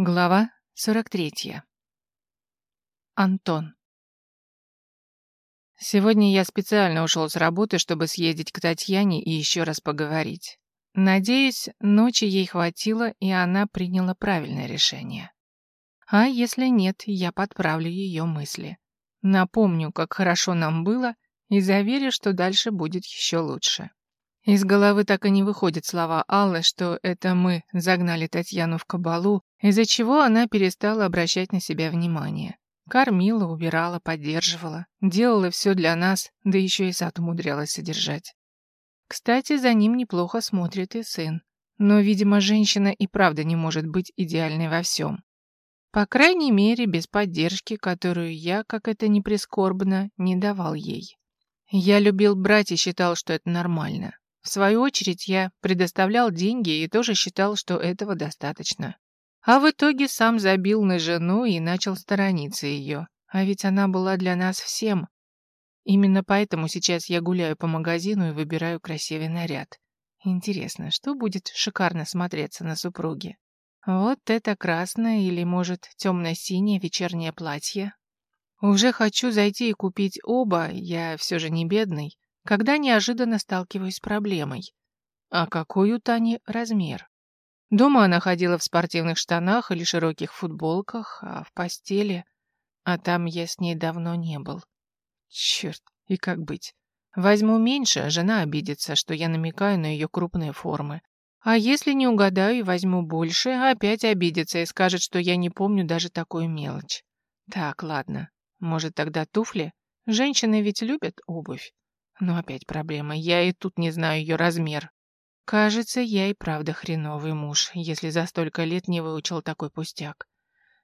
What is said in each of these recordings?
Глава 43. Антон. Сегодня я специально ушел с работы, чтобы съездить к Татьяне и еще раз поговорить. Надеюсь, ночи ей хватило, и она приняла правильное решение. А если нет, я подправлю ее мысли. Напомню, как хорошо нам было, и заверю, что дальше будет еще лучше. Из головы так и не выходят слова Аллы, что это мы загнали Татьяну в кабалу, из-за чего она перестала обращать на себя внимание. Кормила, убирала, поддерживала, делала все для нас, да еще и сад умудрялась содержать. Кстати, за ним неплохо смотрит и сын. Но, видимо, женщина и правда не может быть идеальной во всем. По крайней мере, без поддержки, которую я, как это ни прискорбно, не давал ей. Я любил брать и считал, что это нормально. В свою очередь я предоставлял деньги и тоже считал, что этого достаточно. А в итоге сам забил на жену и начал сторониться ее. А ведь она была для нас всем. Именно поэтому сейчас я гуляю по магазину и выбираю красивый наряд. Интересно, что будет шикарно смотреться на супруге? Вот это красное или, может, темно-синее вечернее платье? Уже хочу зайти и купить оба, я все же не бедный когда неожиданно сталкиваюсь с проблемой. А какой у Тани размер? Дома она ходила в спортивных штанах или широких футболках, а в постели... А там я с ней давно не был. Черт, и как быть? Возьму меньше, жена обидится, что я намекаю на ее крупные формы. А если не угадаю и возьму больше, опять обидится и скажет, что я не помню даже такую мелочь. Так, ладно. Может, тогда туфли? Женщины ведь любят обувь. Но опять проблема. Я и тут не знаю ее размер. Кажется, я и правда хреновый муж, если за столько лет не выучил такой пустяк.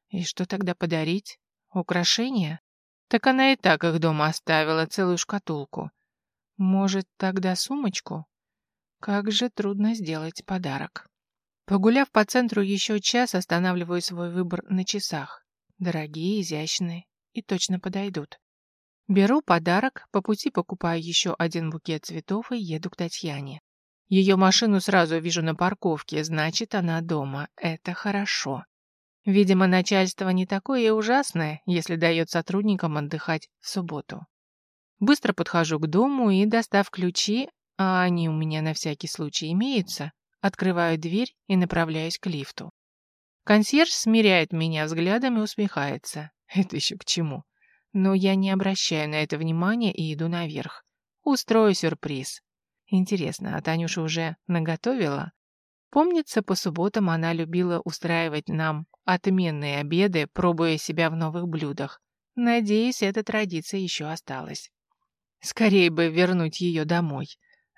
И что тогда подарить? Украшения? Так она и так их дома оставила, целую шкатулку. Может, тогда сумочку? Как же трудно сделать подарок. Погуляв по центру еще час, останавливаю свой выбор на часах. Дорогие, изящные и точно подойдут. Беру подарок, по пути покупаю еще один букет цветов и еду к Татьяне. Ее машину сразу вижу на парковке, значит, она дома. Это хорошо. Видимо, начальство не такое ужасное, если дает сотрудникам отдыхать в субботу. Быстро подхожу к дому и, достав ключи, а они у меня на всякий случай имеются, открываю дверь и направляюсь к лифту. Консьерж смиряет меня взглядом и усмехается. Это еще к чему? Но я не обращаю на это внимания и иду наверх. Устрою сюрприз. Интересно, а Танюша уже наготовила? Помнится, по субботам она любила устраивать нам отменные обеды, пробуя себя в новых блюдах. Надеюсь, эта традиция еще осталась. Скорее бы вернуть ее домой.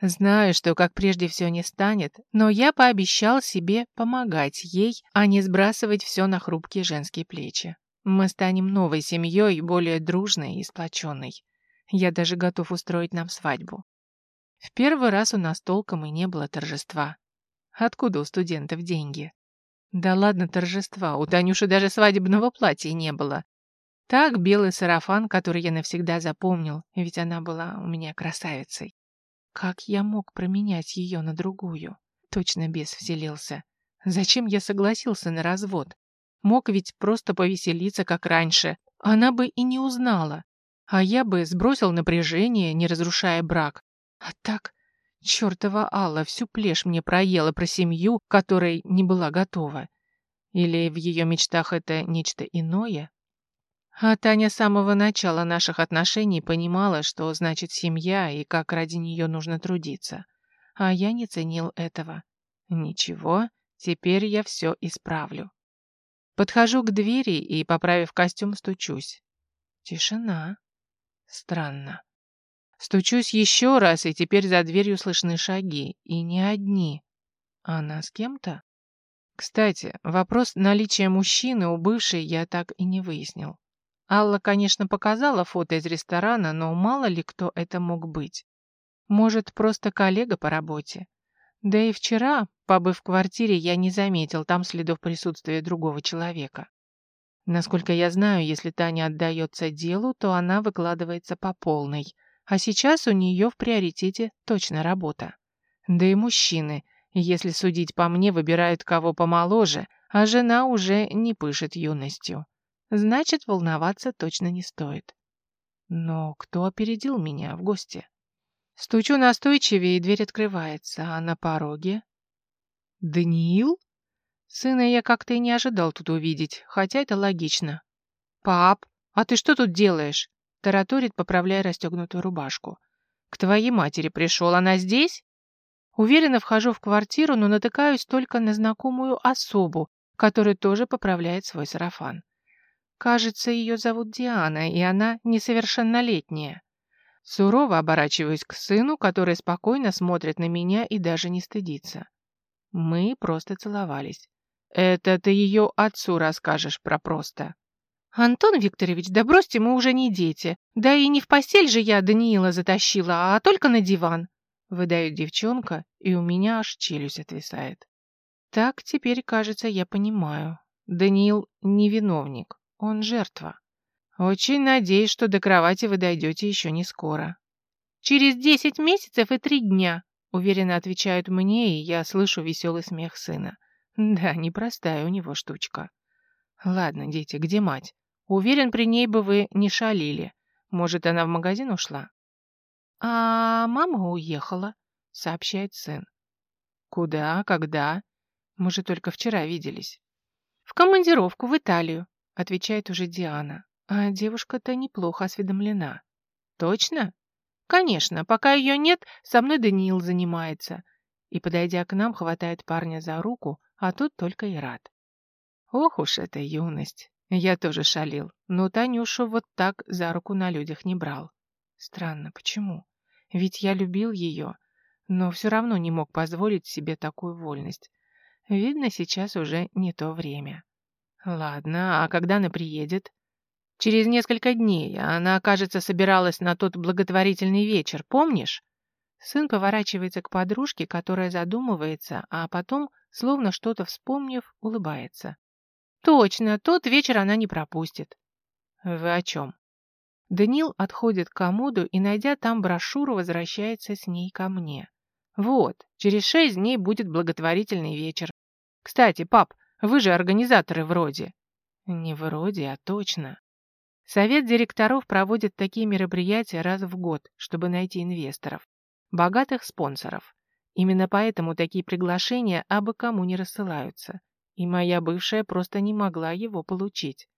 Знаю, что как прежде все не станет, но я пообещал себе помогать ей, а не сбрасывать все на хрупкие женские плечи. Мы станем новой семьей, более дружной и сплоченной. Я даже готов устроить нам свадьбу. В первый раз у нас толком и не было торжества. Откуда у студентов деньги? Да ладно торжества, у Танюши даже свадебного платья не было. Так, белый сарафан, который я навсегда запомнил, ведь она была у меня красавицей. Как я мог променять ее на другую? Точно бес вселился. Зачем я согласился на развод? Мог ведь просто повеселиться, как раньше. Она бы и не узнала. А я бы сбросил напряжение, не разрушая брак. А так, чертова Алла всю плешь мне проела про семью, которой не была готова. Или в ее мечтах это нечто иное? А Таня с самого начала наших отношений понимала, что значит семья и как ради нее нужно трудиться. А я не ценил этого. Ничего, теперь я все исправлю. Подхожу к двери и, поправив костюм, стучусь. Тишина. Странно. Стучусь еще раз, и теперь за дверью слышны шаги. И не одни. Она с кем-то? Кстати, вопрос наличия мужчины у бывшей я так и не выяснил. Алла, конечно, показала фото из ресторана, но мало ли кто это мог быть. Может, просто коллега по работе. Да и вчера, побыв в квартире, я не заметил там следов присутствия другого человека. Насколько я знаю, если Таня отдается делу, то она выкладывается по полной. А сейчас у нее в приоритете точно работа. Да и мужчины, если судить по мне, выбирают кого помоложе, а жена уже не пышет юностью. Значит, волноваться точно не стоит. Но кто опередил меня в гости? Стучу настойчивее, и дверь открывается, а на пороге... Даниил? Сына я как-то и не ожидал тут увидеть, хотя это логично. «Пап, а ты что тут делаешь?» Тараторит, поправляя расстегнутую рубашку. «К твоей матери пришел, она здесь?» Уверенно вхожу в квартиру, но натыкаюсь только на знакомую особу, которая тоже поправляет свой сарафан. Кажется, ее зовут Диана, и она несовершеннолетняя. Сурово оборачиваюсь к сыну, который спокойно смотрит на меня и даже не стыдится. Мы просто целовались. Это ты ее отцу расскажешь про просто. Антон Викторович, да бросьте, мы уже не дети. Да и не в постель же я Даниила затащила, а только на диван. Выдает девчонка, и у меня аж челюсть отвисает. Так теперь, кажется, я понимаю. Даниил не виновник, он жертва. Очень надеюсь, что до кровати вы дойдете еще не скоро. Через десять месяцев и три дня, уверенно отвечают мне, и я слышу веселый смех сына. Да, непростая у него штучка. Ладно, дети, где мать? Уверен, при ней бы вы не шалили. Может, она в магазин ушла? «А мама уехала», — сообщает сын. «Куда? Когда? Мы же только вчера виделись». «В командировку в Италию», — отвечает уже Диана. А девушка-то неплохо осведомлена. «Точно?» «Конечно, пока ее нет, со мной Даниил занимается». И, подойдя к нам, хватает парня за руку, а тут только и рад. Ох уж эта юность. Я тоже шалил, но Танюшу вот так за руку на людях не брал. Странно, почему? Ведь я любил ее, но все равно не мог позволить себе такую вольность. Видно, сейчас уже не то время. Ладно, а когда она приедет? Через несколько дней. Она, кажется, собиралась на тот благотворительный вечер, помнишь? Сын поворачивается к подружке, которая задумывается, а потом, словно что-то вспомнив, улыбается. Точно, тот вечер она не пропустит. Вы о чем? Данил отходит к комоду и, найдя там брошюру, возвращается с ней ко мне. Вот, через шесть дней будет благотворительный вечер. Кстати, пап, вы же организаторы вроде. Не вроде, а точно. Совет директоров проводит такие мероприятия раз в год, чтобы найти инвесторов, богатых спонсоров. Именно поэтому такие приглашения абы кому не рассылаются. И моя бывшая просто не могла его получить.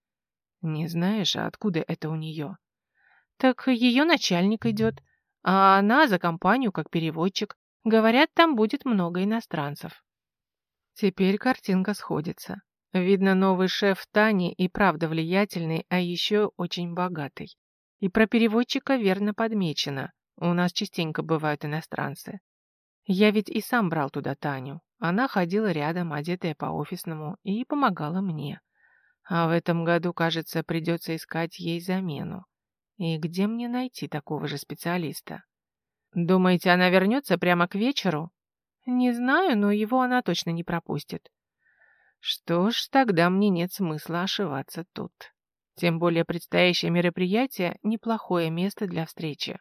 Не знаешь, а откуда это у нее? Так ее начальник идет, а она за компанию как переводчик. Говорят, там будет много иностранцев. Теперь картинка сходится. Видно, новый шеф Тани и правда влиятельный, а еще очень богатый. И про переводчика верно подмечено. У нас частенько бывают иностранцы. Я ведь и сам брал туда Таню. Она ходила рядом, одетая по-офисному, и помогала мне. А в этом году, кажется, придется искать ей замену. И где мне найти такого же специалиста? Думаете, она вернется прямо к вечеру? Не знаю, но его она точно не пропустит. Что ж, тогда мне нет смысла ошиваться тут. Тем более предстоящее мероприятие – неплохое место для встречи.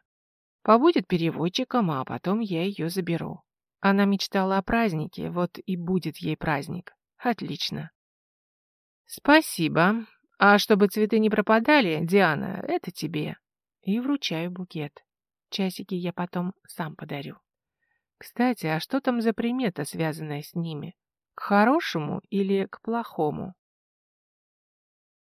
Побудет переводчиком, а потом я ее заберу. Она мечтала о празднике, вот и будет ей праздник. Отлично. Спасибо. А чтобы цветы не пропадали, Диана, это тебе. И вручаю букет. Часики я потом сам подарю. Кстати, а что там за примета, связанная с ними? К хорошему или к плохому?